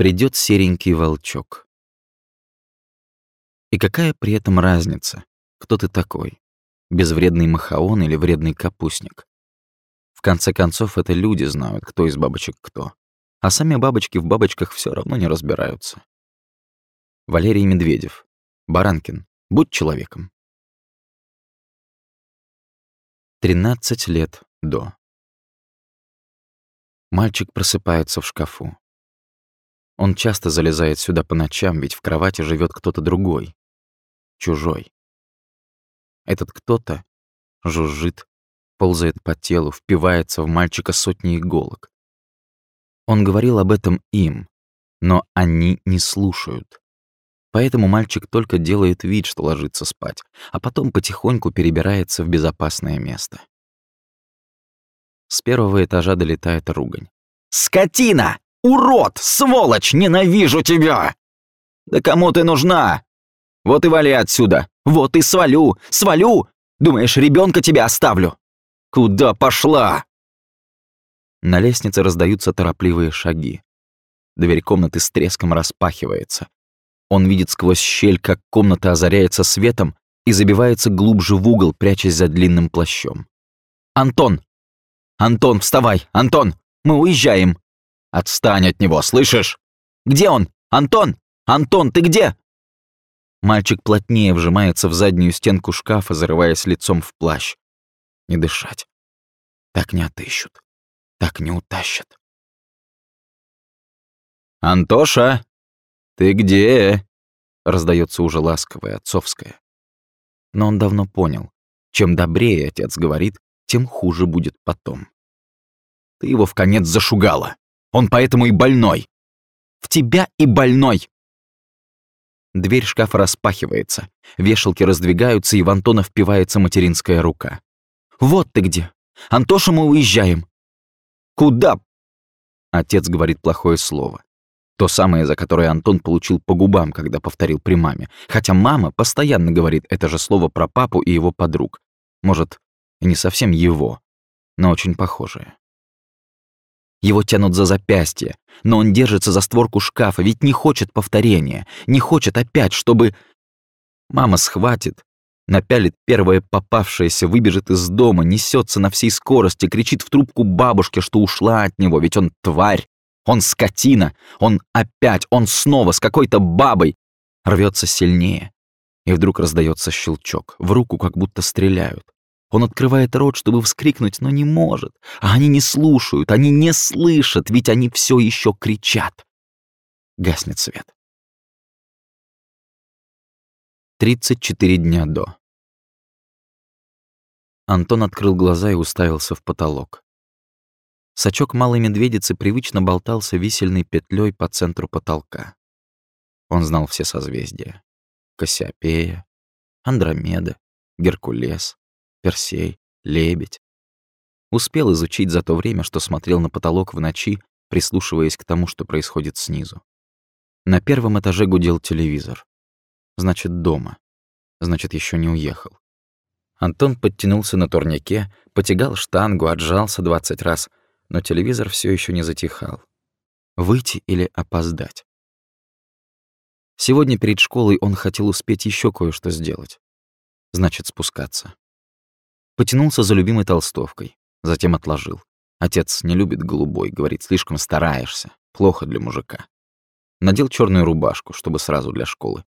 Придет серенький волчок. И какая при этом разница, кто ты такой? Безвредный махаон или вредный капустник? В конце концов, это люди знают, кто из бабочек кто. А сами бабочки в бабочках все равно не разбираются. Валерий Медведев. Баранкин. Будь человеком. 13 лет до. Мальчик просыпается в шкафу. Он часто залезает сюда по ночам, ведь в кровати живет кто-то другой. Чужой. Этот кто-то жужжит, ползает по телу, впивается в мальчика сотни иголок. Он говорил об этом им, но они не слушают. Поэтому мальчик только делает вид, что ложится спать, а потом потихоньку перебирается в безопасное место. С первого этажа долетает ругань. «Скотина! Урод! Сволочь! Ненавижу тебя!» «Да кому ты нужна? Вот и вали отсюда! Вот и свалю! Свалю! Думаешь, ребенка тебя оставлю? Куда пошла?» На лестнице раздаются торопливые шаги. Дверь комнаты с треском распахивается. Он видит сквозь щель, как комната озаряется светом и забивается глубже в угол, прячась за длинным плащом. «Антон! Антон, вставай! Антон! Мы уезжаем!» «Отстань от него, слышишь?» «Где он? Антон! Антон, ты где?» Мальчик плотнее вжимается в заднюю стенку шкафа, зарываясь лицом в плащ. Не дышать. Так не отыщут. Так не утащат. «Антоша!» «Ты где?» — раздается уже ласковое, отцовское. Но он давно понял, чем добрее отец говорит, тем хуже будет потом. Ты его в конец зашугала. Он поэтому и больной. В тебя и больной. Дверь шкафа распахивается, вешалки раздвигаются, и в Антона впивается материнская рука. «Вот ты где! Антоша, мы уезжаем!» «Куда?» Отец говорит плохое слово. То самое, за которое Антон получил по губам, когда повторил при маме. Хотя мама постоянно говорит это же слово про папу и его подруг. Может, не совсем его, но очень похожее. Его тянут за запястье, но он держится за створку шкафа, ведь не хочет повторения, не хочет опять, чтобы... Мама схватит, напялит первое попавшееся, выбежит из дома, несется на всей скорости, кричит в трубку бабушке, что ушла от него, ведь он тварь, он скотина, он опять, он снова с какой-то бабой. Рвется сильнее. И вдруг раздается щелчок. В руку как будто стреляют. Он открывает рот, чтобы вскрикнуть, но не может. А они не слушают, они не слышат, ведь они все еще кричат. Гаснет свет. 34 дня до. Антон открыл глаза и уставился в потолок. Сачок малой медведицы привычно болтался висельной петлей по центру потолка. Он знал все созвездия. Кассиопея, Андромеда, Геркулес, Персей, Лебедь. Успел изучить за то время, что смотрел на потолок в ночи, прислушиваясь к тому, что происходит снизу. На первом этаже гудел телевизор. Значит, дома. Значит, еще не уехал. Антон подтянулся на турнике, потягал штангу, отжался двадцать раз — но телевизор все еще не затихал. Выйти или опоздать? Сегодня перед школой он хотел успеть еще кое-что сделать. Значит, спускаться. Потянулся за любимой толстовкой, затем отложил. Отец не любит голубой, говорит, слишком стараешься, плохо для мужика. Надел черную рубашку, чтобы сразу для школы.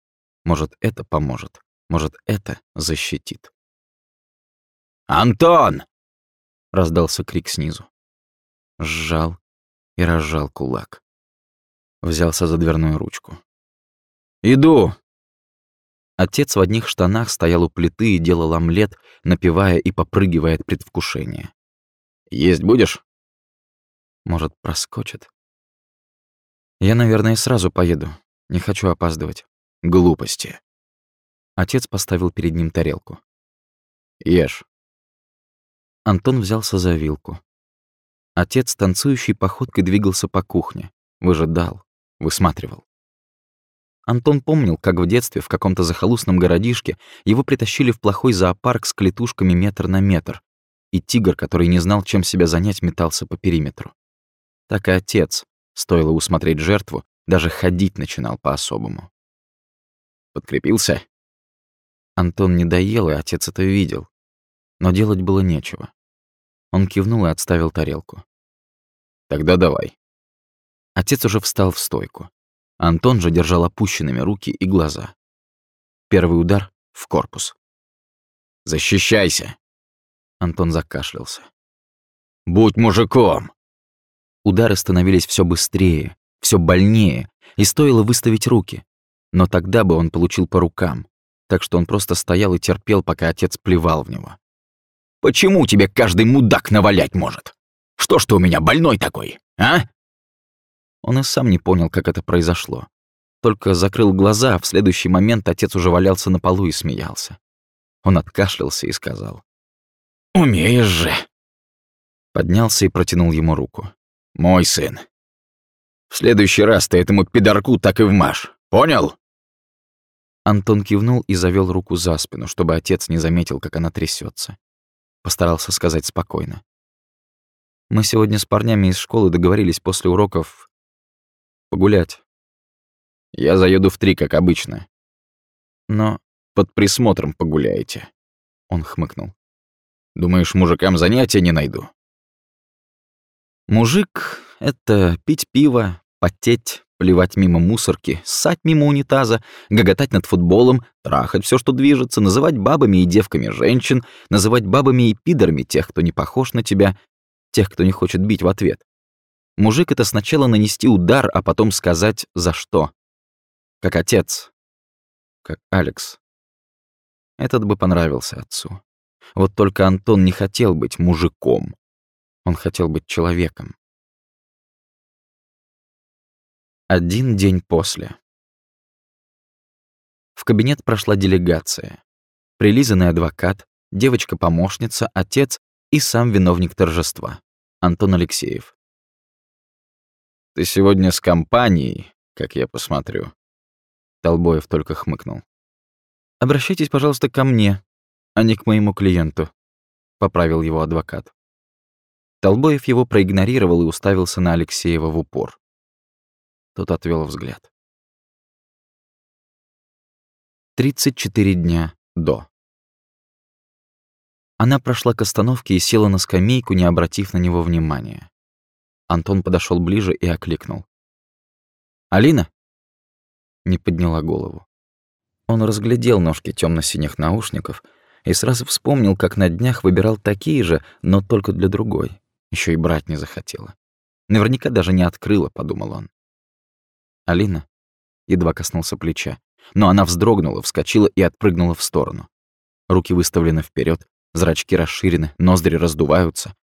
Может, это поможет, может, это защитит. «Антон!» — раздался крик снизу сжал и разжал кулак. Взялся за дверную ручку. «Иду!» Отец в одних штанах стоял у плиты и делал омлет, напивая и попрыгивая от предвкушения. «Есть будешь?» «Может, проскочит?» «Я, наверное, сразу поеду. Не хочу опаздывать». «Глупости». Отец поставил перед ним тарелку. «Ешь». Антон взялся за вилку. Отец танцующей походкой двигался по кухне, выжидал, высматривал. Антон помнил, как в детстве в каком-то захолустном городишке его притащили в плохой зоопарк с клетушками метр на метр, и тигр, который не знал, чем себя занять, метался по периметру. Так и отец, стоило усмотреть жертву, Даже ходить начинал по-особому. Подкрепился? Антон не доел, и отец это видел. Но делать было нечего. Он кивнул и отставил тарелку. «Тогда давай». Отец уже встал в стойку. Антон же держал опущенными руки и глаза. Первый удар — в корпус. «Защищайся!» Антон закашлялся. «Будь мужиком!» Удары становились все быстрее, все больнее, и стоило выставить руки. Но тогда бы он получил по рукам, так что он просто стоял и терпел, пока отец плевал в него. «Почему тебе каждый мудак навалять может? Что ж ты у меня больной такой, а?» Он и сам не понял, как это произошло. Только закрыл глаза, а в следующий момент отец уже валялся на полу и смеялся. Он откашлялся и сказал. «Умеешь же!» Поднялся и протянул ему руку. «Мой сын. В следующий раз ты этому пидорку так и вмажь. Понял?» Антон кивнул и завел руку за спину, чтобы отец не заметил, как она трясется. Постарался сказать спокойно. «Мы сегодня с парнями из школы договорились после уроков погулять. Я заеду в три, как обычно. Но под присмотром погуляете». Он хмыкнул. «Думаешь, мужикам занятия не найду?» Мужик — это пить пиво, потеть, плевать мимо мусорки, ссать мимо унитаза, гоготать над футболом, трахать все, что движется, называть бабами и девками женщин, называть бабами и пидорами тех, кто не похож на тебя, тех, кто не хочет бить в ответ. Мужик — это сначала нанести удар, а потом сказать «за что». Как отец. Как Алекс. Этот бы понравился отцу. Вот только Антон не хотел быть мужиком. Он хотел быть человеком. Один день после. В кабинет прошла делегация. Прилизанный адвокат, девочка-помощница, отец и сам виновник торжества, Антон Алексеев. «Ты сегодня с компанией, как я посмотрю». Толбоев только хмыкнул. «Обращайтесь, пожалуйста, ко мне, а не к моему клиенту», — поправил его адвокат. Толбоев его проигнорировал и уставился на Алексеева в упор. Тот отвел взгляд. 34 дня до. Она прошла к остановке и села на скамейку, не обратив на него внимания. Антон подошел ближе и окликнул. «Алина?» Не подняла голову. Он разглядел ножки темно синих наушников и сразу вспомнил, как на днях выбирал такие же, но только для другой. Еще и брать не захотела. Наверняка даже не открыла, подумал он. Алина едва коснулся плеча, но она вздрогнула, вскочила и отпрыгнула в сторону. Руки выставлены вперед, зрачки расширены, ноздри раздуваются.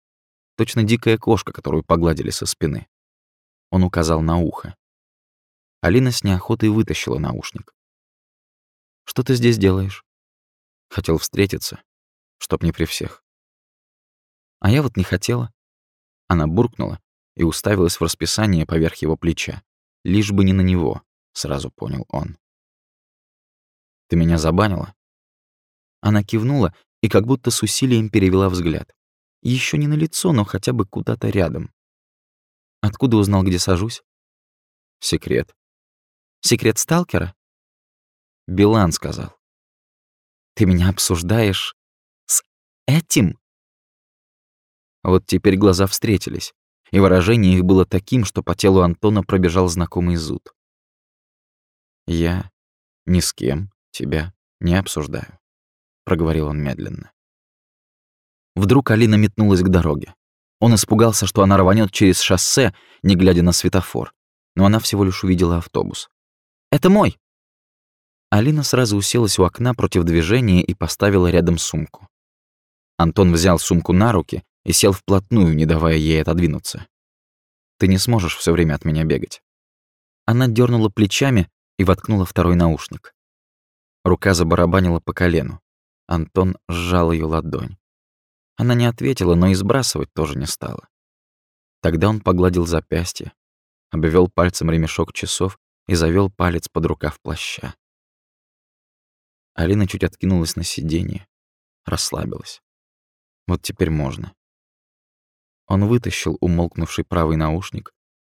Точно дикая кошка, которую погладили со спины. Он указал на ухо. Алина с неохотой вытащила наушник. «Что ты здесь делаешь?» Хотел встретиться, чтоб не при всех. А я вот не хотела. Она буркнула и уставилась в расписание поверх его плеча. Лишь бы не на него, сразу понял он. «Ты меня забанила?» Она кивнула и как будто с усилием перевела взгляд. Еще не на лицо, но хотя бы куда-то рядом. Откуда узнал, где сажусь? Секрет. Секрет сталкера? Билан сказал. Ты меня обсуждаешь с этим? Вот теперь глаза встретились, и выражение их было таким, что по телу Антона пробежал знакомый зуд. «Я ни с кем тебя не обсуждаю», — проговорил он медленно. Вдруг Алина метнулась к дороге. Он испугался, что она рванет через шоссе, не глядя на светофор, но она всего лишь увидела автобус. «Это мой!» Алина сразу уселась у окна против движения и поставила рядом сумку. Антон взял сумку на руки и сел вплотную, не давая ей отодвинуться. «Ты не сможешь все время от меня бегать». Она дернула плечами и воткнула второй наушник. Рука забарабанила по колену. Антон сжал ее ладонь. Она не ответила, но и сбрасывать тоже не стала. Тогда он погладил запястье, обвел пальцем ремешок часов и завел палец под рукав плаща. Алина чуть откинулась на сиденье, расслабилась. Вот теперь можно. Он вытащил умолкнувший правый наушник,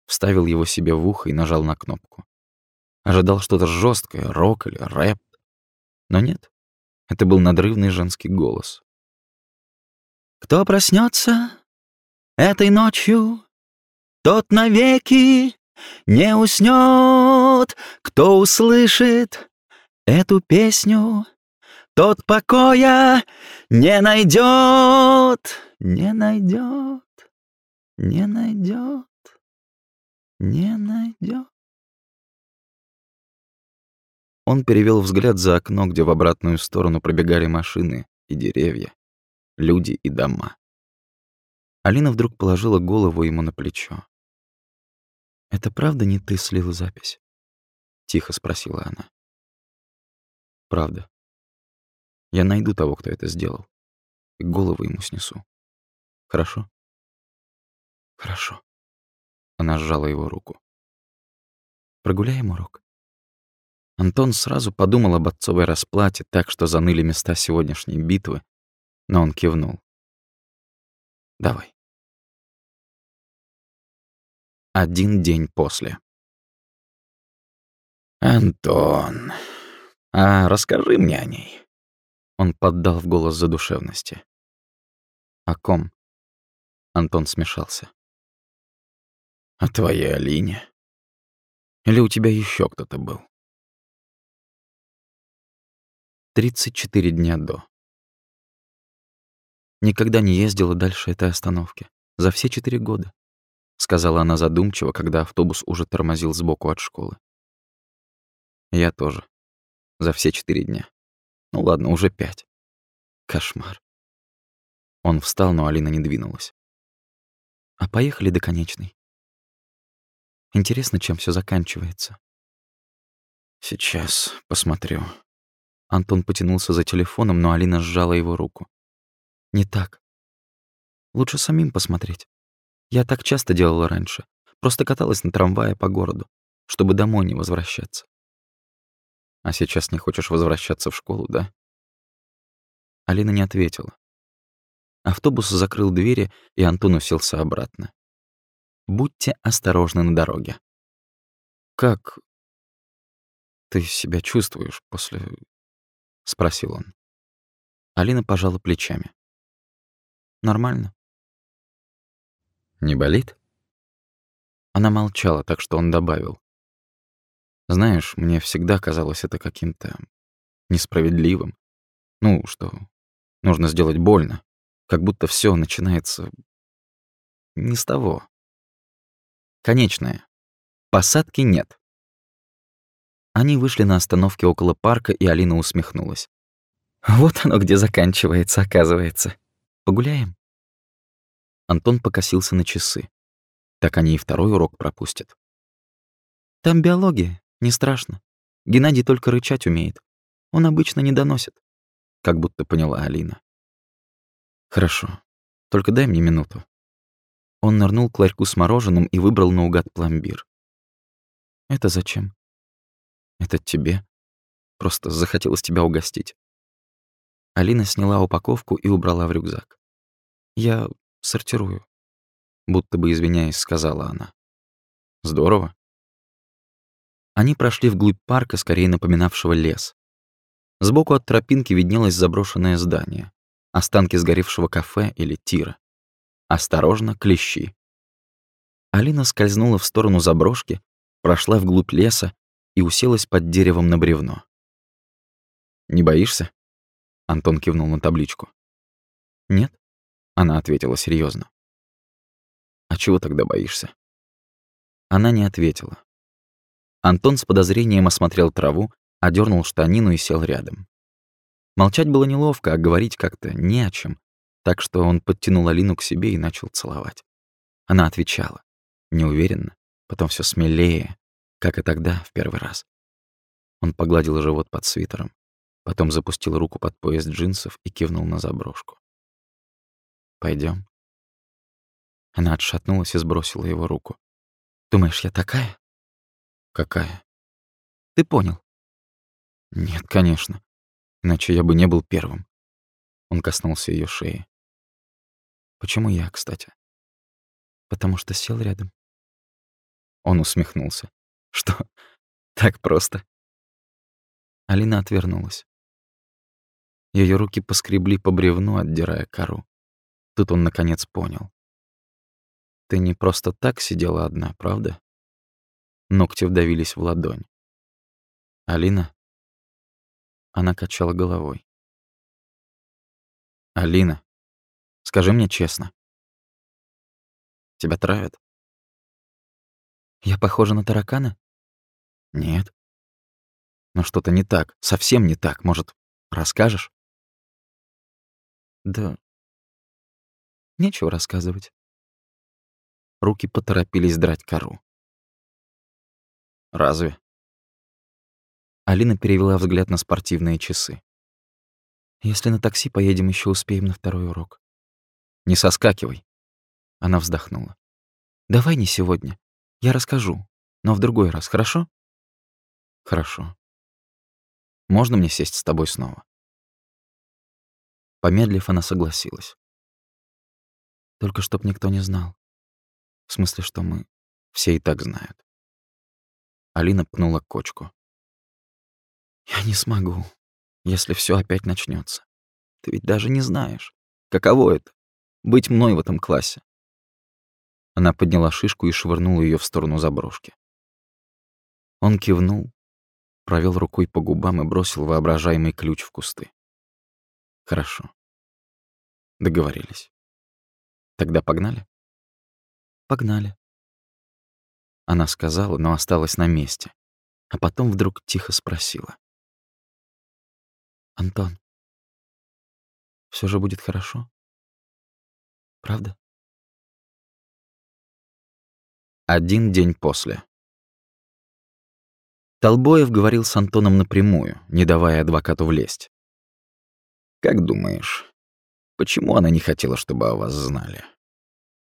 вставил его себе в ухо и нажал на кнопку. Ожидал что-то жесткое, рок или рэп. Но нет, это был надрывный женский голос. «Кто проснется этой ночью, тот навеки не уснет, кто услышит эту песню, тот покоя не найдет, не найдет, не найдет, не найдет. Он перевел взгляд за окно, где в обратную сторону пробегали машины и деревья, люди и дома. Алина вдруг положила голову ему на плечо. «Это правда не ты слил запись?» — тихо спросила она. «Правда. Я найду того, кто это сделал, и голову ему снесу. Хорошо?» «Хорошо». Она сжала его руку. «Прогуляем урок?» Антон сразу подумал об отцовой расплате, так что заныли места сегодняшней битвы, но он кивнул. «Давай». Один день после. «Антон, а расскажи мне о ней». Он поддал в голос задушевности. «О ком?» Антон смешался. «О твоей Алине. Или у тебя еще кто-то был?» 34 дня до. Никогда не ездила дальше этой остановки. За все четыре года. Сказала она задумчиво, когда автобус уже тормозил сбоку от школы. Я тоже. За все четыре дня. Ну ладно, уже пять. Кошмар. Он встал, но Алина не двинулась. А поехали до конечной. Интересно, чем все заканчивается. Сейчас посмотрю. Антон потянулся за телефоном, но Алина сжала его руку. «Не так. Лучше самим посмотреть. Я так часто делала раньше. Просто каталась на трамвае по городу, чтобы домой не возвращаться. А сейчас не хочешь возвращаться в школу, да?» Алина не ответила. Автобус закрыл двери, и Антон уселся обратно. «Будьте осторожны на дороге». «Как ты себя чувствуешь после — спросил он. Алина пожала плечами. «Нормально». «Не болит?» Она молчала, так что он добавил. «Знаешь, мне всегда казалось это каким-то несправедливым. Ну, что нужно сделать больно, как будто все начинается не с того. Конечное. Посадки нет. Они вышли на остановке около парка, и Алина усмехнулась. «Вот оно где заканчивается, оказывается. Погуляем?» Антон покосился на часы. Так они и второй урок пропустят. «Там биология, не страшно. Геннадий только рычать умеет. Он обычно не доносит», — как будто поняла Алина. «Хорошо, только дай мне минуту». Он нырнул к ларьку с мороженым и выбрал наугад пломбир. «Это зачем?» Это тебе. Просто захотелось тебя угостить. Алина сняла упаковку и убрала в рюкзак. Я сортирую. Будто бы извиняясь, сказала она. Здорово. Они прошли вглубь парка, скорее напоминавшего лес. Сбоку от тропинки виднелось заброшенное здание. Останки сгоревшего кафе или тира. Осторожно, клещи. Алина скользнула в сторону заброшки, прошла вглубь леса и уселась под деревом на бревно. «Не боишься?» Антон кивнул на табличку. «Нет», — она ответила серьезно. «А чего тогда боишься?» Она не ответила. Антон с подозрением осмотрел траву, одернул штанину и сел рядом. Молчать было неловко, а говорить как-то не о чем, так что он подтянул Алину к себе и начал целовать. Она отвечала, неуверенно, потом все смелее, как и тогда, в первый раз. Он погладил живот под свитером, потом запустил руку под пояс джинсов и кивнул на заброшку. Пойдем. Она отшатнулась и сбросила его руку. «Думаешь, я такая?» «Какая?» «Ты понял». «Нет, конечно. Иначе я бы не был первым». Он коснулся ее шеи. «Почему я, кстати?» «Потому что сел рядом». Он усмехнулся. «Что, так просто?» Алина отвернулась. Ее руки поскребли по бревну, отдирая кору. Тут он наконец понял. «Ты не просто так сидела одна, правда?» Ногти вдавились в ладонь. «Алина?» Она качала головой. «Алина, скажи мне честно. Тебя травят?» «Я похожа на таракана?» «Нет». «Но что-то не так, совсем не так. Может, расскажешь?» «Да нечего рассказывать». Руки поторопились драть кору. «Разве?» Алина перевела взгляд на спортивные часы. Если на такси поедем, еще успеем на второй урок. Не соскакивай. Она вздохнула. Давай не сегодня. Я расскажу, но в другой раз, хорошо? Хорошо. Можно мне сесть с тобой снова? Помедлив, она согласилась. Только чтоб никто не знал. В смысле, что мы все и так знают. Алина пнула кочку. Я не смогу если все опять начнется. Ты ведь даже не знаешь, каково это — быть мной в этом классе. Она подняла шишку и швырнула ее в сторону заброшки. Он кивнул, провел рукой по губам и бросил воображаемый ключ в кусты. Хорошо. Договорились. Тогда погнали? Погнали. Она сказала, но осталась на месте, а потом вдруг тихо спросила. Антон, все же будет хорошо? Правда? Один день после. Толбоев говорил с Антоном напрямую, не давая адвокату влезть. «Как думаешь, почему она не хотела, чтобы о вас знали?»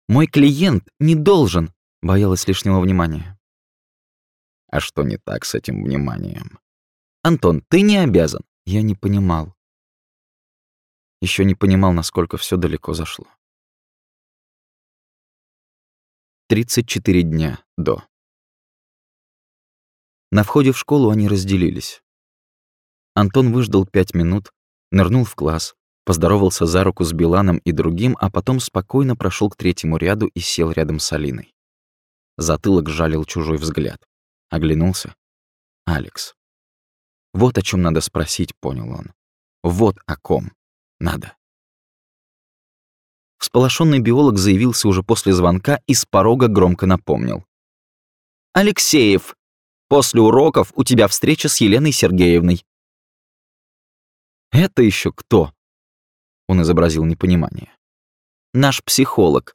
«Мой клиент не должен», — боялась лишнего внимания. «А что не так с этим вниманием?» «Антон, ты не обязан. Я не понимал. Еще не понимал, насколько все далеко зашло. 34 дня до. На входе в школу они разделились. Антон выждал пять минут, нырнул в класс, поздоровался за руку с Биланом и другим, а потом спокойно прошел к третьему ряду и сел рядом с Алиной. Затылок жалил чужой взгляд. Оглянулся. Алекс. Вот о чем надо спросить, понял он. Вот о ком надо. Всполошенный биолог заявился уже после звонка и с порога громко напомнил. «Алексеев, после уроков у тебя встреча с Еленой Сергеевной». «Это еще кто?» Он изобразил непонимание. «Наш психолог.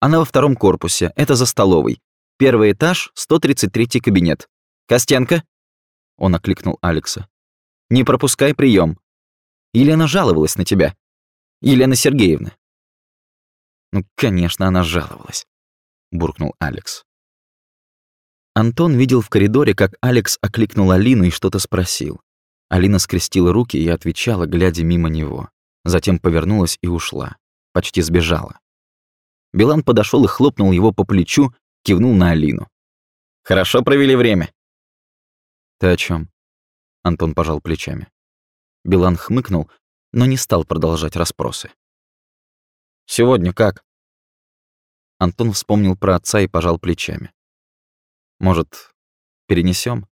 Она во втором корпусе, это за столовой. Первый этаж, 133 кабинет. Костенко, он окликнул Алекса. «Не пропускай прием. Елена жаловалась на тебя. Елена Сергеевна». «Ну, конечно, она жаловалась», — буркнул Алекс. Антон видел в коридоре, как Алекс окликнул Алину и что-то спросил. Алина скрестила руки и отвечала, глядя мимо него. Затем повернулась и ушла. Почти сбежала. Билан подошел и хлопнул его по плечу, кивнул на Алину. «Хорошо провели время?» «Ты о чем? Антон пожал плечами. Билан хмыкнул, но не стал продолжать расспросы. «Сегодня как?» Антон вспомнил про отца и пожал плечами. «Может, перенесем?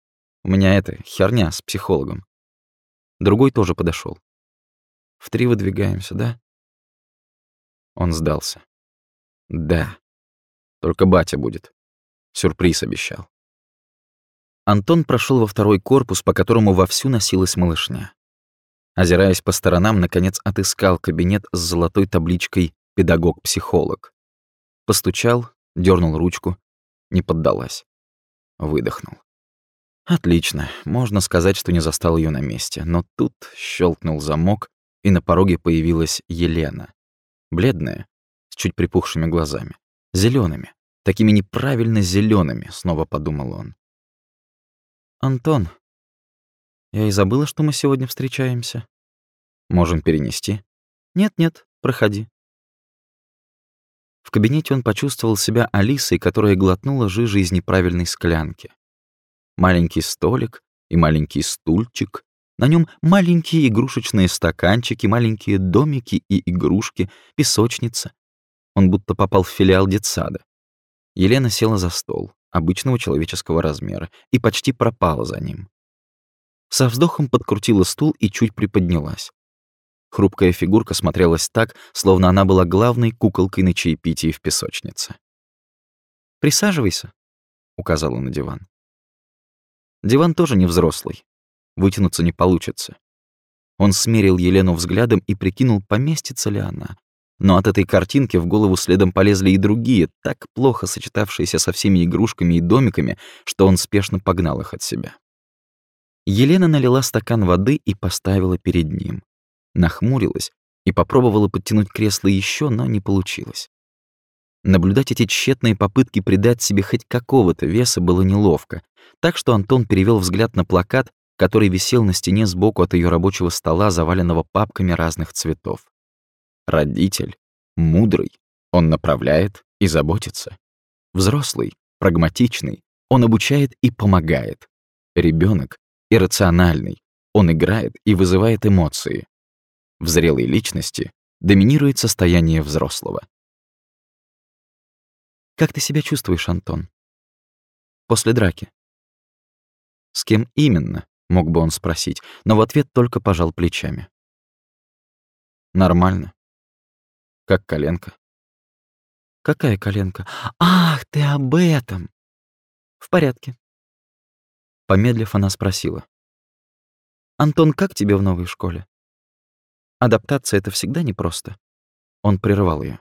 У меня это, херня с психологом». Другой тоже подошел. «В три выдвигаемся, да?» Он сдался. «Да. Только батя будет. Сюрприз обещал». Антон прошел во второй корпус, по которому вовсю носилась малышня. Озираясь по сторонам, наконец отыскал кабинет с золотой табличкой «Педагог-психолог». Постучал, дернул ручку, не поддалась. Выдохнул. Отлично, можно сказать, что не застал ее на месте, но тут щелкнул замок, и на пороге появилась Елена. Бледная, с чуть припухшими глазами, зелеными, такими неправильно зелеными, снова подумал он. «Антон, я и забыла, что мы сегодня встречаемся. Можем перенести?» «Нет-нет, проходи». В кабинете он почувствовал себя Алисой, которая глотнула жижи из неправильной склянки. Маленький столик и маленький стульчик, на нем маленькие игрушечные стаканчики, маленькие домики и игрушки, песочница. Он будто попал в филиал детсада. Елена села за стол, обычного человеческого размера, и почти пропала за ним. Со вздохом подкрутила стул и чуть приподнялась. Хрупкая фигурка смотрелась так, словно она была главной куколкой на чаепитии в песочнице. «Присаживайся», — указала на диван. Диван тоже не взрослый. Вытянуться не получится. Он смерил Елену взглядом и прикинул, поместится ли она. Но от этой картинки в голову следом полезли и другие, так плохо сочетавшиеся со всеми игрушками и домиками, что он спешно погнал их от себя. Елена налила стакан воды и поставила перед ним нахмурилась и попробовала подтянуть кресло еще, но не получилось. Наблюдать эти тщетные попытки придать себе хоть какого-то веса было неловко, так что Антон перевел взгляд на плакат, который висел на стене сбоку от ее рабочего стола, заваленного папками разных цветов. Родитель, мудрый, он направляет и заботится. Взрослый, прагматичный, он обучает и помогает. Ребенок иррациональный, он играет и вызывает эмоции. В зрелой личности доминирует состояние взрослого. «Как ты себя чувствуешь, Антон?» «После драки». «С кем именно?» — мог бы он спросить, но в ответ только пожал плечами. «Нормально. Как коленка». «Какая коленка? Ах, ты об этом!» «В порядке». Помедлив, она спросила. «Антон, как тебе в новой школе?» Адаптация — это всегда непросто. Он прервал ее.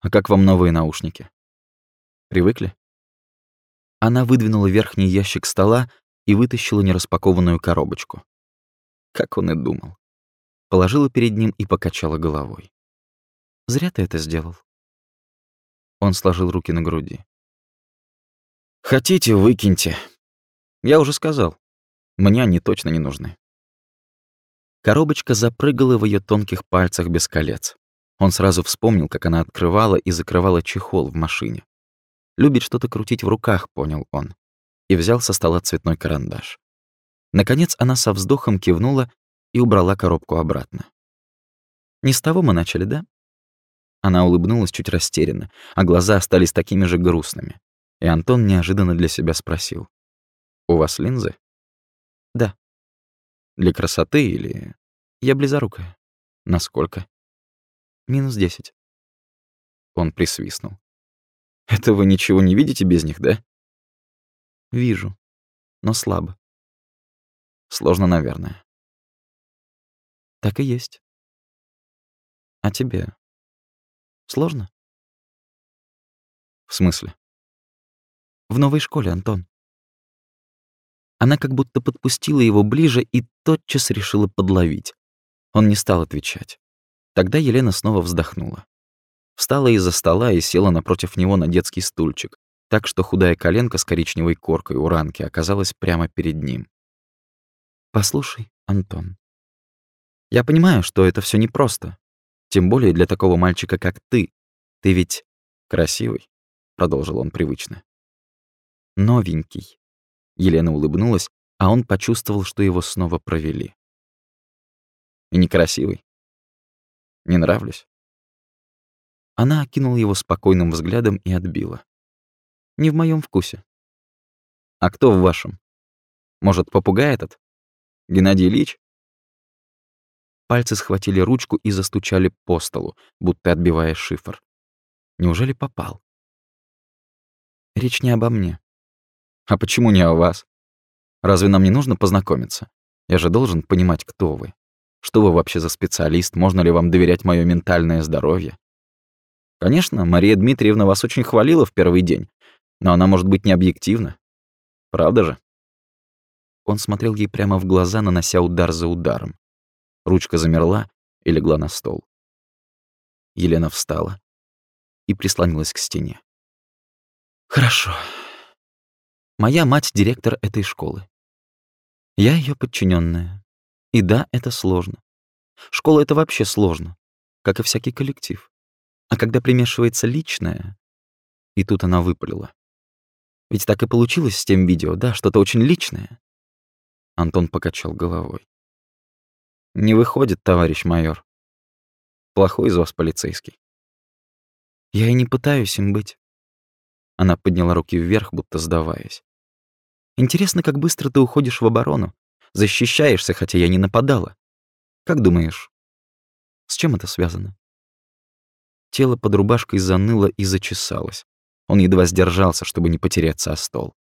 «А как вам новые наушники? Привыкли?» Она выдвинула верхний ящик стола и вытащила нераспакованную коробочку. Как он и думал. Положила перед ним и покачала головой. «Зря ты это сделал». Он сложил руки на груди. «Хотите, выкиньте. Я уже сказал. Мне они точно не нужны». Коробочка запрыгала в ее тонких пальцах без колец. Он сразу вспомнил, как она открывала и закрывала чехол в машине. Любит что-то крутить в руках, понял он. И взял со стола цветной карандаш. Наконец она со вздохом кивнула и убрала коробку обратно. «Не с того мы начали, да?» Она улыбнулась чуть растерянно, а глаза остались такими же грустными. И Антон неожиданно для себя спросил. «У вас линзы?» «Да», для красоты или... Я близорукая. Насколько? Минус десять. Он присвистнул. Это вы ничего не видите без них, да? Вижу, но слабо. Сложно, наверное. Так и есть. А тебе сложно? В смысле? В новой школе, Антон. Она как будто подпустила его ближе и тотчас решила подловить. Он не стал отвечать. Тогда Елена снова вздохнула. Встала из-за стола и села напротив него на детский стульчик, так что худая коленка с коричневой коркой у ранки оказалась прямо перед ним. «Послушай, Антон, я понимаю, что это все непросто, тем более для такого мальчика, как ты. Ты ведь красивый», — продолжил он привычно. «Новенький. Елена улыбнулась, а он почувствовал, что его снова провели. И некрасивый. Не нравлюсь. Она окинула его спокойным взглядом и отбила. Не в моем вкусе. А кто в вашем? Может, попугай этот? Геннадий Ильич? Пальцы схватили ручку и застучали по столу, будто отбивая шифр. Неужели попал? Речь не обо мне. А почему не о вас? Разве нам не нужно познакомиться? Я же должен понимать, кто вы. Что вы вообще за специалист? Можно ли вам доверять мое ментальное здоровье? Конечно, Мария Дмитриевна вас очень хвалила в первый день, но она может быть не объективна. Правда же? Он смотрел ей прямо в глаза, нанося удар за ударом. Ручка замерла и легла на стол. Елена встала и прислонилась к стене. «Хорошо», Моя мать — директор этой школы. Я ее подчиненная. И да, это сложно. Школа — это вообще сложно, как и всякий коллектив. А когда примешивается личное... И тут она выпалила. Ведь так и получилось с тем видео, да, что-то очень личное. Антон покачал головой. Не выходит, товарищ майор. Плохой из вас полицейский. Я и не пытаюсь им быть. Она подняла руки вверх, будто сдаваясь. Интересно, как быстро ты уходишь в оборону. Защищаешься, хотя я не нападала. Как думаешь, с чем это связано? Тело под рубашкой заныло и зачесалось. Он едва сдержался, чтобы не потеряться о стол.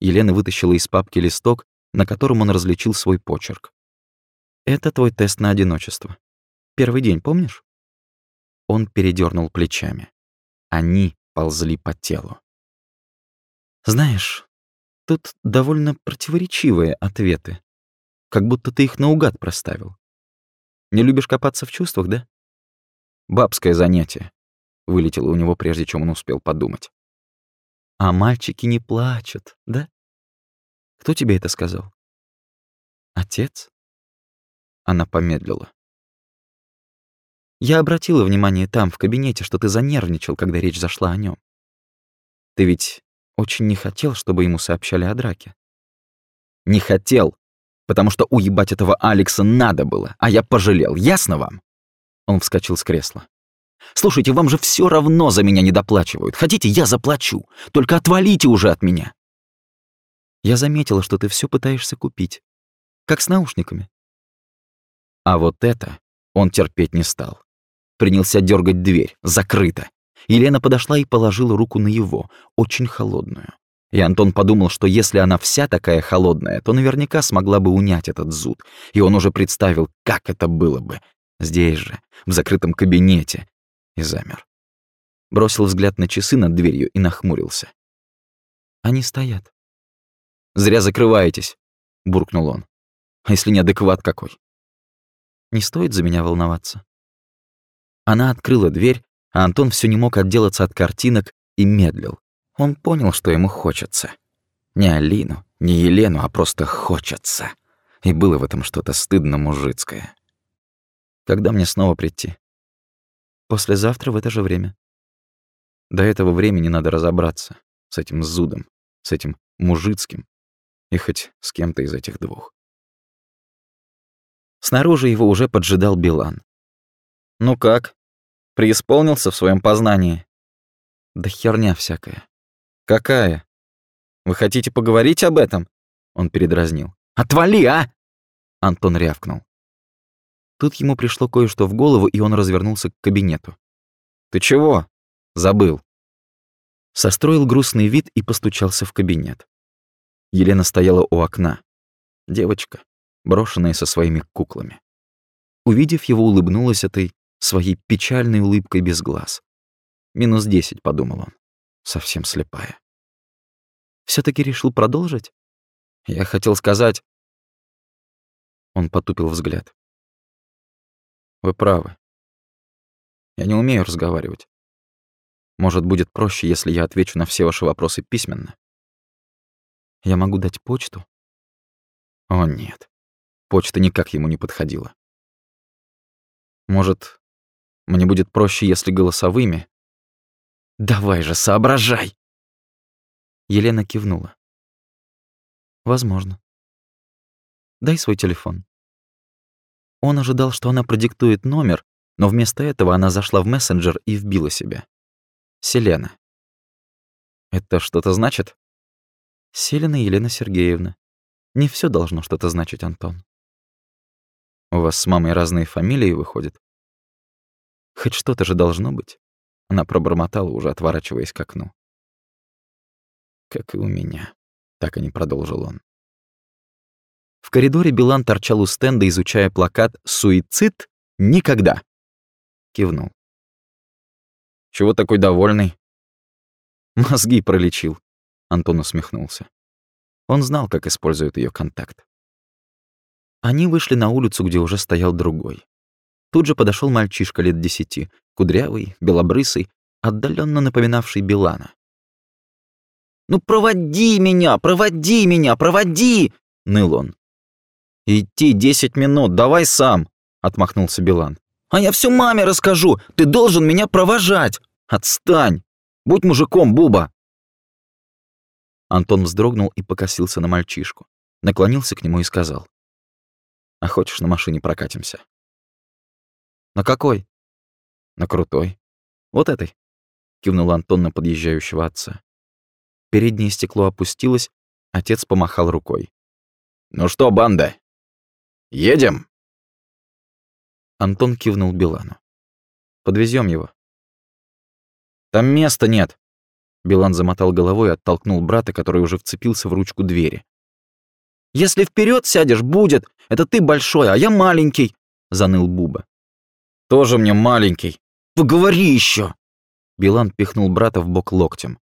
Елена вытащила из папки листок, на котором он различил свой почерк. «Это твой тест на одиночество. Первый день, помнишь?» Он передернул плечами. Они ползли по телу. «Знаешь, тут довольно противоречивые ответы. Как будто ты их наугад проставил. Не любишь копаться в чувствах, да?» «Бабское занятие», — вылетело у него, прежде чем он успел подумать. «А мальчики не плачут, да? Кто тебе это сказал?» «Отец?» Она помедлила. Я обратила внимание там, в кабинете, что ты занервничал, когда речь зашла о нем. Ты ведь очень не хотел, чтобы ему сообщали о драке. Не хотел, потому что уебать этого Алекса надо было, а я пожалел, ясно вам? Он вскочил с кресла. «Слушайте, вам же все равно за меня не доплачивают. Хотите, я заплачу. Только отвалите уже от меня». Я заметила, что ты все пытаешься купить. Как с наушниками. А вот это он терпеть не стал. Принялся дергать дверь. Закрыто. Елена подошла и положила руку на его, очень холодную. И Антон подумал, что если она вся такая холодная, то наверняка смогла бы унять этот зуд. И он уже представил, как это было бы. Здесь же, в закрытом кабинете. И замер. Бросил взгляд на часы над дверью и нахмурился. Они стоят. «Зря закрываетесь», — буркнул он. «А если неадекват какой?» «Не стоит за меня волноваться». Она открыла дверь, а Антон все не мог отделаться от картинок и медлил. Он понял, что ему хочется. Не Алину, не Елену, а просто хочется. И было в этом что-то стыдно-мужицкое. Когда мне снова прийти? Послезавтра в это же время. До этого времени надо разобраться с этим зудом, с этим мужицким и хоть с кем-то из этих двух. Снаружи его уже поджидал Билан. «Ну как? Преисполнился в своем познании?» «Да херня всякая». «Какая? Вы хотите поговорить об этом?» Он передразнил. «Отвали, а!» Антон рявкнул. Тут ему пришло кое-что в голову, и он развернулся к кабинету. «Ты чего?» «Забыл». Состроил грустный вид и постучался в кабинет. Елена стояла у окна. Девочка, брошенная со своими куклами. Увидев его, улыбнулась этой своей печальной улыбкой без глаз. «Минус десять», — подумал он, совсем слепая. все таки решил продолжить? Я хотел сказать...» Он потупил взгляд. «Вы правы. Я не умею разговаривать. Может, будет проще, если я отвечу на все ваши вопросы письменно?» Я могу дать почту? О, нет. Почта никак ему не подходила. Может, мне будет проще, если голосовыми? Давай же, соображай! Елена кивнула. Возможно. Дай свой телефон. Он ожидал, что она продиктует номер, но вместо этого она зашла в мессенджер и вбила себя. Селена. Это что-то значит? Селина Елена Сергеевна. Не все должно что-то значить, Антон. У вас с мамой разные фамилии выходят? Хоть что-то же должно быть. Она пробормотала, уже отворачиваясь к окну. Как и у меня. Так и не продолжил он. В коридоре Билан торчал у стенда, изучая плакат «Суицид? Никогда!» Кивнул. «Чего такой довольный?» «Мозги пролечил», Антон усмехнулся. Он знал, как используют ее контакт. Они вышли на улицу, где уже стоял другой. Тут же подошел мальчишка лет десяти, кудрявый, белобрысый, отдаленно напоминавший Билана. «Ну проводи меня, проводи меня, проводи!» — ныл он. «Идти десять минут, давай сам!» — отмахнулся Билан. А я все маме расскажу. Ты должен меня провожать. Отстань. Будь мужиком, Буба. Антон вздрогнул и покосился на мальчишку. Наклонился к нему и сказал. А хочешь, на машине прокатимся? На какой? На крутой. Вот этой. Кивнул Антон на подъезжающего отца. Переднее стекло опустилось, отец помахал рукой. «Ну что, банда, едем?» Антон кивнул Билану. Подвезем его». «Там места нет!» Билан замотал головой и оттолкнул брата, который уже вцепился в ручку двери. «Если вперед сядешь, будет! Это ты большой, а я маленький!» — заныл Буба. «Тоже мне маленький! Поговори еще! Билан пихнул брата в бок локтем.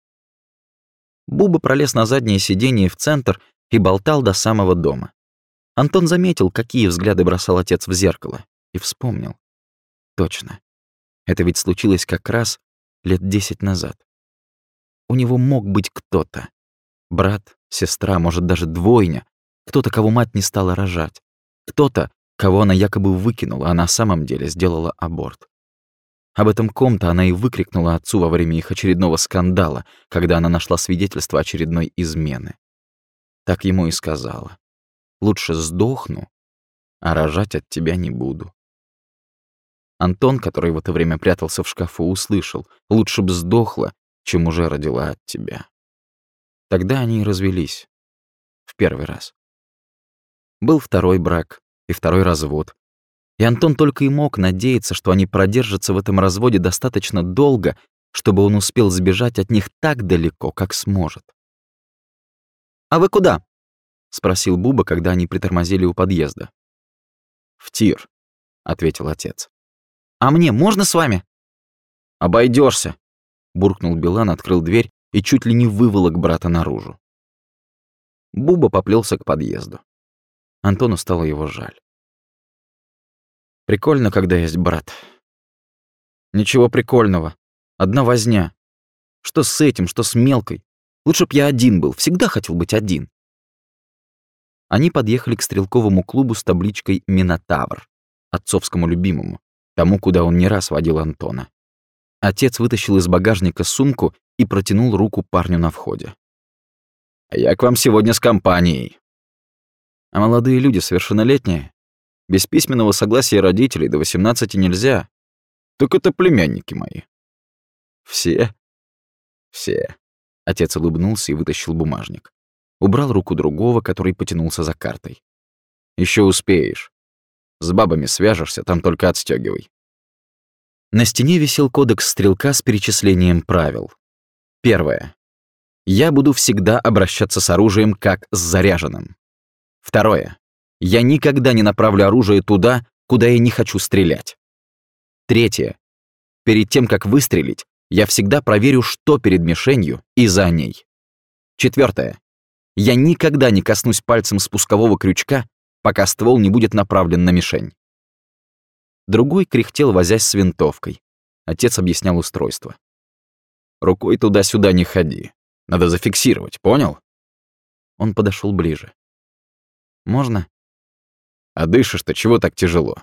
Буба пролез на заднее сиденье в центр и болтал до самого дома. Антон заметил, какие взгляды бросал отец в зеркало, и вспомнил. Точно. Это ведь случилось как раз лет десять назад. У него мог быть кто-то. Брат, сестра, может, даже двойня. Кто-то, кого мать не стала рожать. Кто-то, кого она якобы выкинула, а на самом деле сделала аборт. Об этом ком-то она и выкрикнула отцу во время их очередного скандала, когда она нашла свидетельство очередной измены. Так ему и сказала. «Лучше сдохну, а рожать от тебя не буду». Антон, который в это время прятался в шкафу, услышал «Лучше б сдохла, чем уже родила от тебя». Тогда они и развелись. В первый раз. Был второй брак и второй развод, и Антон только и мог надеяться, что они продержатся в этом разводе достаточно долго, чтобы он успел сбежать от них так далеко, как сможет. «А вы куда?» — спросил Буба, когда они притормозили у подъезда. «В тир», — ответил отец. «А мне можно с вами?» Обойдешься, буркнул Билан, открыл дверь и чуть ли не выволок брата наружу. Буба поплелся к подъезду. Антону стало его жаль. Прикольно, когда есть брат. Ничего прикольного. Одна возня. Что с этим, что с мелкой. Лучше б я один был. Всегда хотел быть один. Они подъехали к стрелковому клубу с табличкой «Минотавр», отцовскому любимому, тому, куда он не раз водил Антона. Отец вытащил из багажника сумку и протянул руку парню на входе. «А «Я к вам сегодня с компанией». «А молодые люди совершеннолетние?» Без письменного согласия родителей до 18 нельзя. Так это племянники мои. Все? Все. Отец улыбнулся и вытащил бумажник. Убрал руку другого, который потянулся за картой. Еще успеешь. С бабами свяжешься, там только отстегивай. На стене висел кодекс стрелка с перечислением правил. Первое. Я буду всегда обращаться с оружием как с заряженным. Второе. Я никогда не направлю оружие туда, куда я не хочу стрелять. Третье. Перед тем, как выстрелить, я всегда проверю, что перед мишенью и за ней. Четвертое. Я никогда не коснусь пальцем спускового крючка, пока ствол не будет направлен на мишень. Другой кряхтел, возясь с винтовкой. Отец объяснял устройство. «Рукой туда-сюда не ходи. Надо зафиксировать, понял?» Он подошел ближе. «Можно?» А дышишь-то чего так тяжело?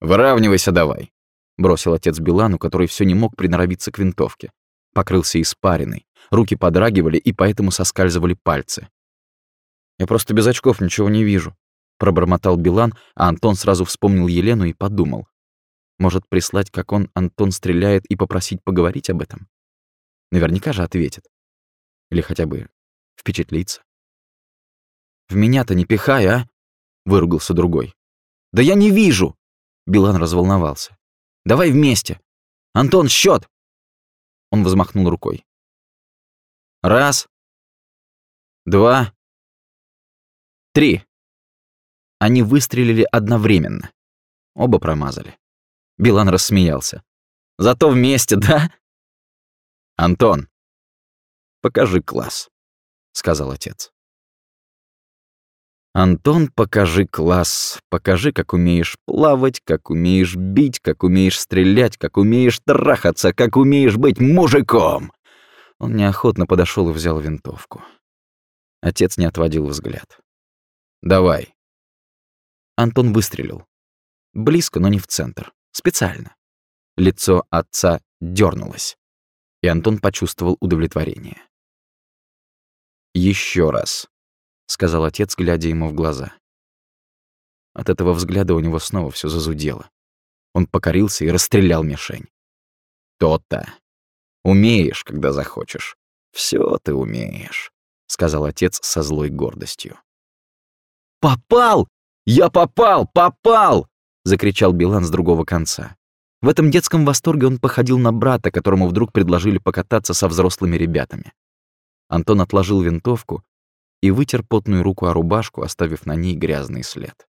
Выравнивайся давай. Бросил отец Билану, который все не мог приноровиться к винтовке. Покрылся испариной, руки подрагивали и поэтому соскальзывали пальцы. «Я просто без очков ничего не вижу», — пробормотал Билан, а Антон сразу вспомнил Елену и подумал. Может, прислать, как он, Антон стреляет, и попросить поговорить об этом? Наверняка же ответит. Или хотя бы впечатлится. «В меня-то не пихай, а!» — выругался другой. «Да я не вижу!» Билан разволновался. «Давай вместе! Антон, счет! Он взмахнул рукой. «Раз, два, три!» Они выстрелили одновременно. Оба промазали. Билан рассмеялся. «Зато вместе, да?» «Антон, покажи класс», — сказал отец. «Антон, покажи класс, покажи, как умеешь плавать, как умеешь бить, как умеешь стрелять, как умеешь трахаться, как умеешь быть мужиком!» Он неохотно подошел и взял винтовку. Отец не отводил взгляд. «Давай». Антон выстрелил. Близко, но не в центр. Специально. Лицо отца дернулось, и Антон почувствовал удовлетворение. Еще раз», — сказал отец, глядя ему в глаза. От этого взгляда у него снова все зазудело. Он покорился и расстрелял мишень. «То-то. Умеешь, когда захочешь. Все ты умеешь», — сказал отец со злой гордостью. «Попал! Я попал! Попал!» — закричал Билан с другого конца. В этом детском восторге он походил на брата, которому вдруг предложили покататься со взрослыми ребятами. Антон отложил винтовку и вытер потную руку о рубашку, оставив на ней грязный след.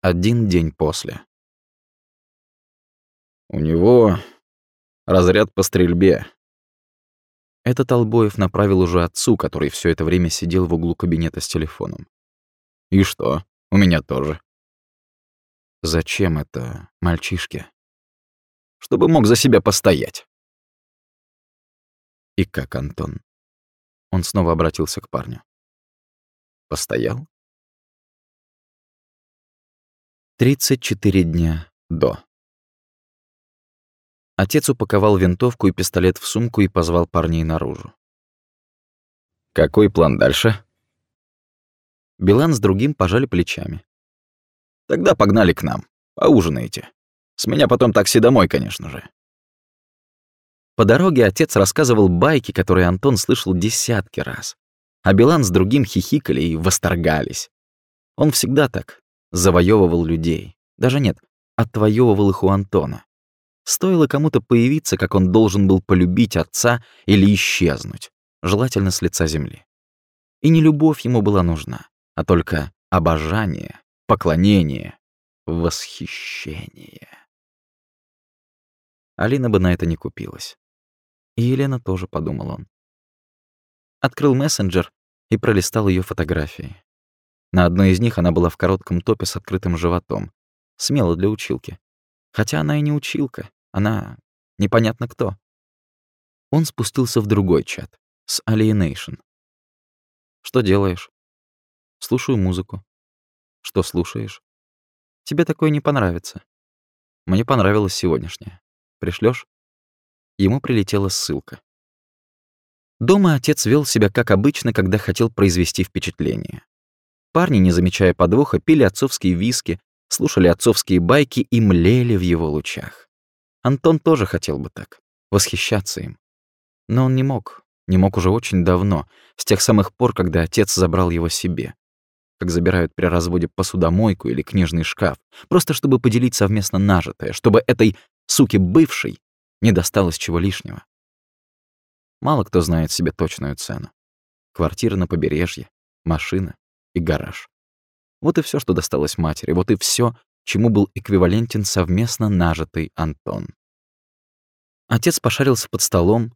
Один день после. У него разряд по стрельбе. Этот Албоев направил уже отцу, который все это время сидел в углу кабинета с телефоном. И что? У меня тоже. Зачем это мальчишке? Чтобы мог за себя постоять. И как, Антон? Он снова обратился к парню. Постоял? 34 дня до. Отец упаковал винтовку и пистолет в сумку и позвал парней наружу. «Какой план дальше?» Билан с другим пожали плечами. «Тогда погнали к нам. Поужинаете. С меня потом такси домой, конечно же». По дороге отец рассказывал байки, которые Антон слышал десятки раз. А Билан с другим хихикали и восторгались. Он всегда так завоевывал людей. Даже нет, отвоевывал их у Антона. Стоило кому-то появиться, как он должен был полюбить отца или исчезнуть, желательно с лица земли. И не любовь ему была нужна, а только обожание, поклонение, восхищение. Алина бы на это не купилась. И Елена тоже, подумал он. Открыл мессенджер и пролистал ее фотографии. На одной из них она была в коротком топе с открытым животом. Смело для училки. Хотя она и не училка, она непонятно кто. Он спустился в другой чат, с Alienation. «Что делаешь?» «Слушаю музыку». «Что слушаешь?» «Тебе такое не понравится». «Мне понравилось сегодняшнее. Пришлешь? Ему прилетела ссылка. Дома отец вел себя как обычно, когда хотел произвести впечатление. Парни, не замечая подвоха, пили отцовские виски, слушали отцовские байки и млели в его лучах. Антон тоже хотел бы так, восхищаться им. Но он не мог, не мог уже очень давно, с тех самых пор, когда отец забрал его себе. Как забирают при разводе посудомойку или книжный шкаф, просто чтобы поделить совместно нажитое, чтобы этой суке бывшей не досталось чего лишнего. Мало кто знает себе точную цену. Квартира на побережье, машина и гараж. Вот и все, что досталось матери, вот и все, чему был эквивалентен совместно нажитый Антон. Отец пошарился под столом,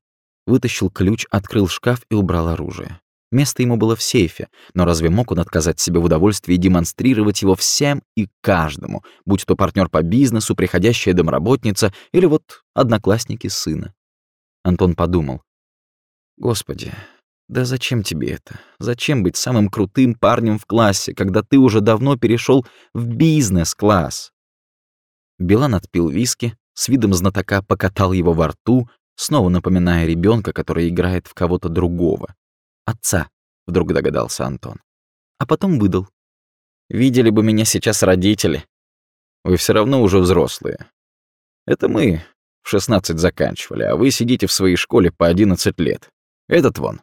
вытащил ключ, открыл шкаф и убрал оружие. Место ему было в сейфе, но разве мог он отказать себе в удовольствии демонстрировать его всем и каждому, будь то партнер по бизнесу, приходящая домработница или вот одноклассники сына? Антон подумал. «Господи, да зачем тебе это? Зачем быть самым крутым парнем в классе, когда ты уже давно перешел в бизнес-класс?» Билан отпил виски, с видом знатока покатал его во рту, снова напоминая ребенка, который играет в кого-то другого. Отца, вдруг догадался Антон. А потом выдал. Видели бы меня сейчас родители. Вы все равно уже взрослые. Это мы в 16 заканчивали, а вы сидите в своей школе по 11 лет. Этот вон,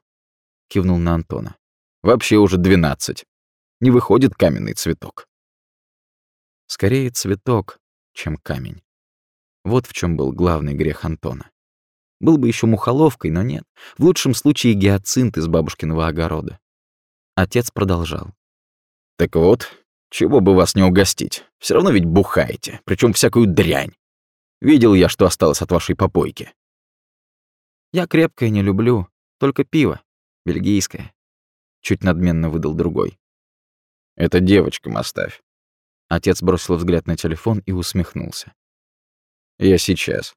кивнул на Антона. Вообще уже 12. Не выходит каменный цветок. Скорее цветок, чем камень. Вот в чем был главный грех Антона. Был бы еще мухоловкой, но нет. В лучшем случае гиацинт из бабушкиного огорода. Отец продолжал. «Так вот, чего бы вас не угостить? Все равно ведь бухаете, причем всякую дрянь. Видел я, что осталось от вашей попойки». «Я крепкое не люблю, только пиво, бельгийское», — чуть надменно выдал другой. «Это девочкам оставь». Отец бросил взгляд на телефон и усмехнулся. «Я сейчас».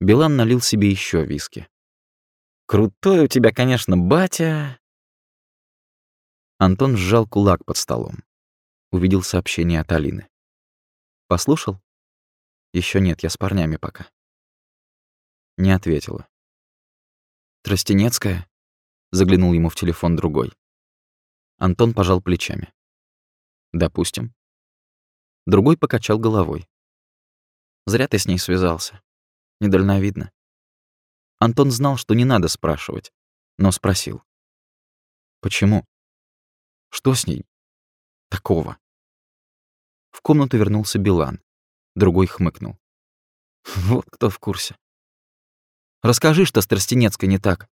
Билан налил себе еще виски. «Крутой у тебя, конечно, батя!» Антон сжал кулак под столом. увидел сообщение от Алины. «Послушал?» Еще нет, я с парнями пока». Не ответила. «Тростенецкая?» — заглянул ему в телефон другой. Антон пожал плечами. «Допустим». Другой покачал головой. «Зря ты с ней связался. Недальновидно». Антон знал, что не надо спрашивать, но спросил. «Почему? Что с ней? Такого?» В комнату вернулся Билан. Другой хмыкнул. Вот кто в курсе. Расскажи, что с Тростенецкой не так.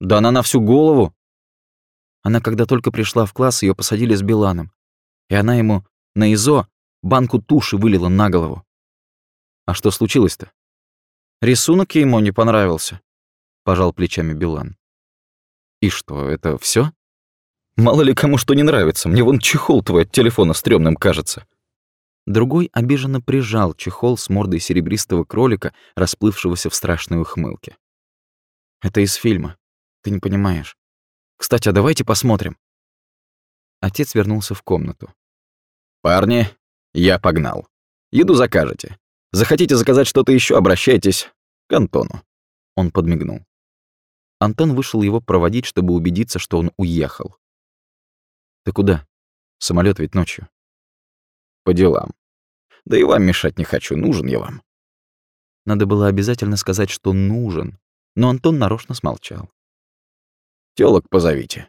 Да она на всю голову. Она, когда только пришла в класс, ее посадили с Биланом. И она ему на ИЗО банку туши вылила на голову. А что случилось-то? Рисунок ему не понравился, пожал плечами Билан. И что, это все? Мало ли кому что не нравится, мне вон чехол твой от телефона стрёмным кажется. Другой обиженно прижал чехол с мордой серебристого кролика, расплывшегося в страшной ухмылке. «Это из фильма. Ты не понимаешь. Кстати, а давайте посмотрим». Отец вернулся в комнату. «Парни, я погнал. Еду закажете. Захотите заказать что-то еще, обращайтесь к Антону». Он подмигнул. Антон вышел его проводить, чтобы убедиться, что он уехал. «Ты куда? Самолет ведь ночью». «По делам. Да и вам мешать не хочу, нужен я вам». Надо было обязательно сказать, что нужен, но Антон нарочно смолчал. Телок позовите».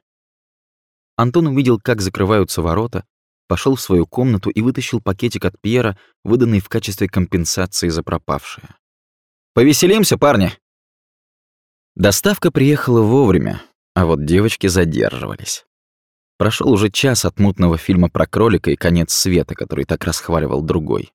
Антон увидел, как закрываются ворота, пошел в свою комнату и вытащил пакетик от Пьера, выданный в качестве компенсации за пропавшее. «Повеселимся, парни!» Доставка приехала вовремя, а вот девочки задерживались. Прошел уже час от мутного фильма про кролика и конец света, который так расхваливал другой.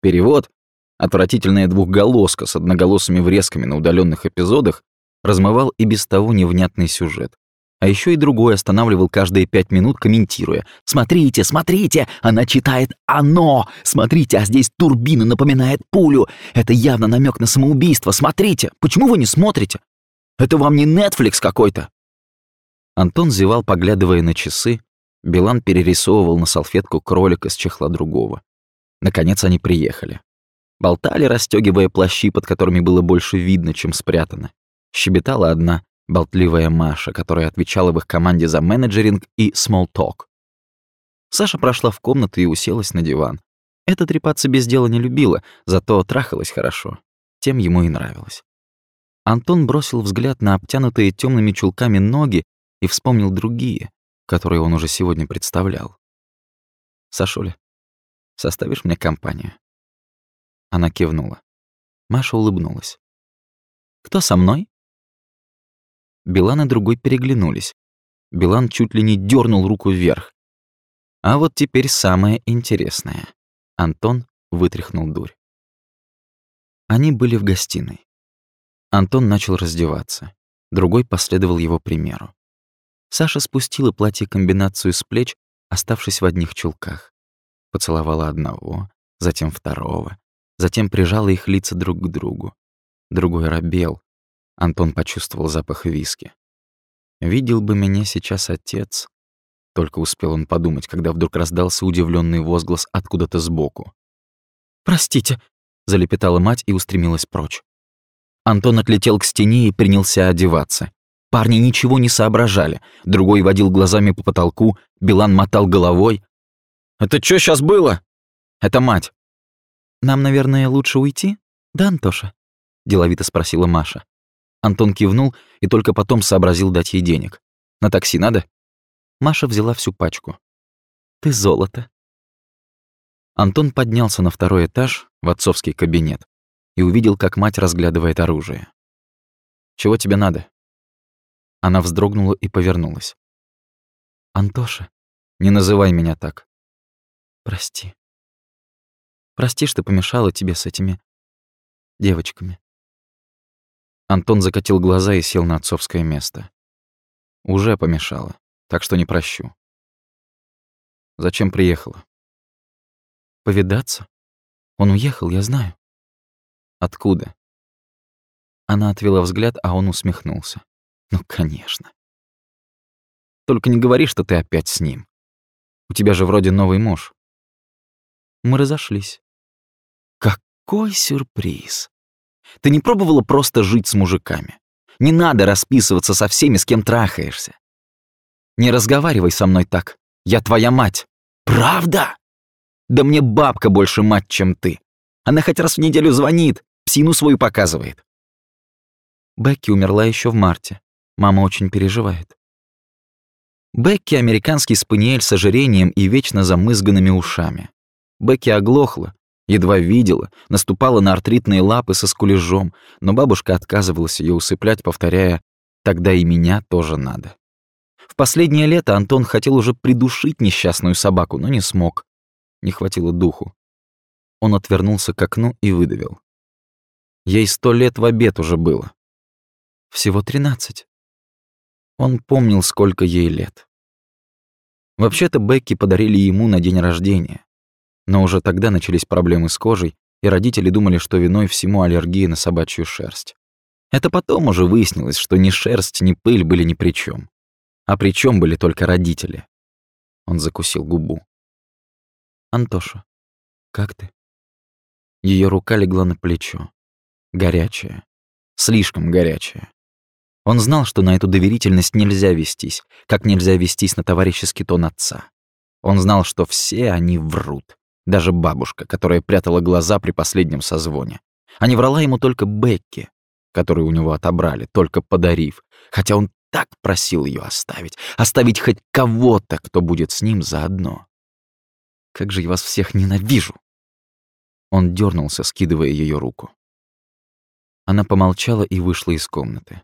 Перевод, отвратительная двухголоска с одноголосыми врезками на удаленных эпизодах, размывал и без того невнятный сюжет. А еще и другой останавливал каждые пять минут, комментируя. «Смотрите, смотрите! Она читает «оно!» Смотрите, а здесь турбина напоминает пулю! Это явно намек на самоубийство! Смотрите! Почему вы не смотрите? Это вам не Netflix какой-то!» Антон зевал, поглядывая на часы. Билан перерисовывал на салфетку кролика с чехла другого. Наконец они приехали. Болтали, расстегивая плащи, под которыми было больше видно, чем спрятано. Щебетала одна болтливая Маша, которая отвечала в их команде за менеджеринг и talk. Саша прошла в комнату и уселась на диван. Эта трепаться без дела не любила, зато трахалась хорошо. Тем ему и нравилось. Антон бросил взгляд на обтянутые темными чулками ноги и вспомнил другие, которые он уже сегодня представлял. «Сашуля, составишь мне компанию?» Она кивнула. Маша улыбнулась. «Кто со мной?» Билан и другой переглянулись. Билан чуть ли не дернул руку вверх. А вот теперь самое интересное. Антон вытряхнул дурь. Они были в гостиной. Антон начал раздеваться. Другой последовал его примеру. Саша спустила платье-комбинацию с плеч, оставшись в одних чулках. Поцеловала одного, затем второго, затем прижала их лица друг к другу. Другой робел. Антон почувствовал запах виски. «Видел бы меня сейчас отец», — только успел он подумать, когда вдруг раздался удивленный возглас откуда-то сбоку. «Простите», — залепетала мать и устремилась прочь. Антон отлетел к стене и принялся одеваться. Парни ничего не соображали. Другой водил глазами по потолку, Билан мотал головой. «Это что сейчас было?» «Это мать». «Нам, наверное, лучше уйти, да, Антоша?» — деловито спросила Маша. Антон кивнул и только потом сообразил дать ей денег. «На такси надо?» Маша взяла всю пачку. «Ты золото». Антон поднялся на второй этаж, в отцовский кабинет, и увидел, как мать разглядывает оружие. «Чего тебе надо?» Она вздрогнула и повернулась. «Антоша, не называй меня так. Прости. Прости, что помешала тебе с этими девочками». Антон закатил глаза и сел на отцовское место. «Уже помешала, так что не прощу». «Зачем приехала?» «Повидаться? Он уехал, я знаю». «Откуда?» Она отвела взгляд, а он усмехнулся. Ну, конечно. Только не говори, что ты опять с ним. У тебя же вроде новый муж. Мы разошлись. Какой сюрприз. Ты не пробовала просто жить с мужиками? Не надо расписываться со всеми, с кем трахаешься. Не разговаривай со мной так. Я твоя мать. Правда? Да мне бабка больше мать, чем ты. Она хоть раз в неделю звонит, псину свою показывает. Бекки умерла еще в марте. Мама очень переживает. Бекки — американский спаниель с ожирением и вечно замызганными ушами. Бекки оглохла, едва видела, наступала на артритные лапы со скулежом, но бабушка отказывалась ее усыплять, повторяя «тогда и меня тоже надо». В последнее лето Антон хотел уже придушить несчастную собаку, но не смог. Не хватило духу. Он отвернулся к окну и выдавил. Ей сто лет в обед уже было. Всего тринадцать. Он помнил, сколько ей лет. Вообще-то Бекки подарили ему на день рождения. Но уже тогда начались проблемы с кожей, и родители думали, что виной всему аллергия на собачью шерсть. Это потом уже выяснилось, что ни шерсть, ни пыль были ни при чем. А при чем были только родители. Он закусил губу. «Антоша, как ты?» Ее рука легла на плечо. Горячая. Слишком горячая. Он знал, что на эту доверительность нельзя вестись, как нельзя вестись на товарищеский тон отца. Он знал, что все они врут. Даже бабушка, которая прятала глаза при последнем созвоне. А не врала ему только Бекки, которую у него отобрали, только подарив, хотя он так просил ее оставить, оставить хоть кого-то, кто будет с ним заодно. Как же я вас всех ненавижу! Он дернулся, скидывая ее руку. Она помолчала и вышла из комнаты.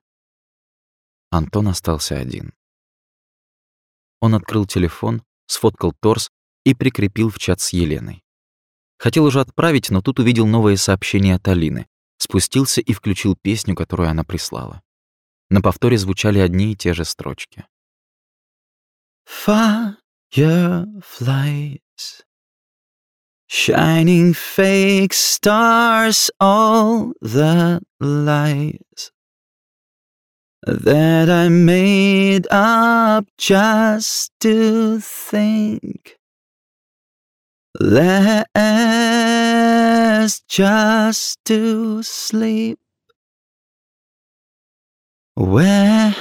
Антон остался один. Он открыл телефон, сфоткал торс и прикрепил в чат с Еленой. Хотел уже отправить, но тут увидел новое сообщение от Алины. Спустился и включил песню, которую она прислала. На повторе звучали одни и те же строчки. Fireflies Shining fake stars all the lies That I made up just to think Less just to sleep. When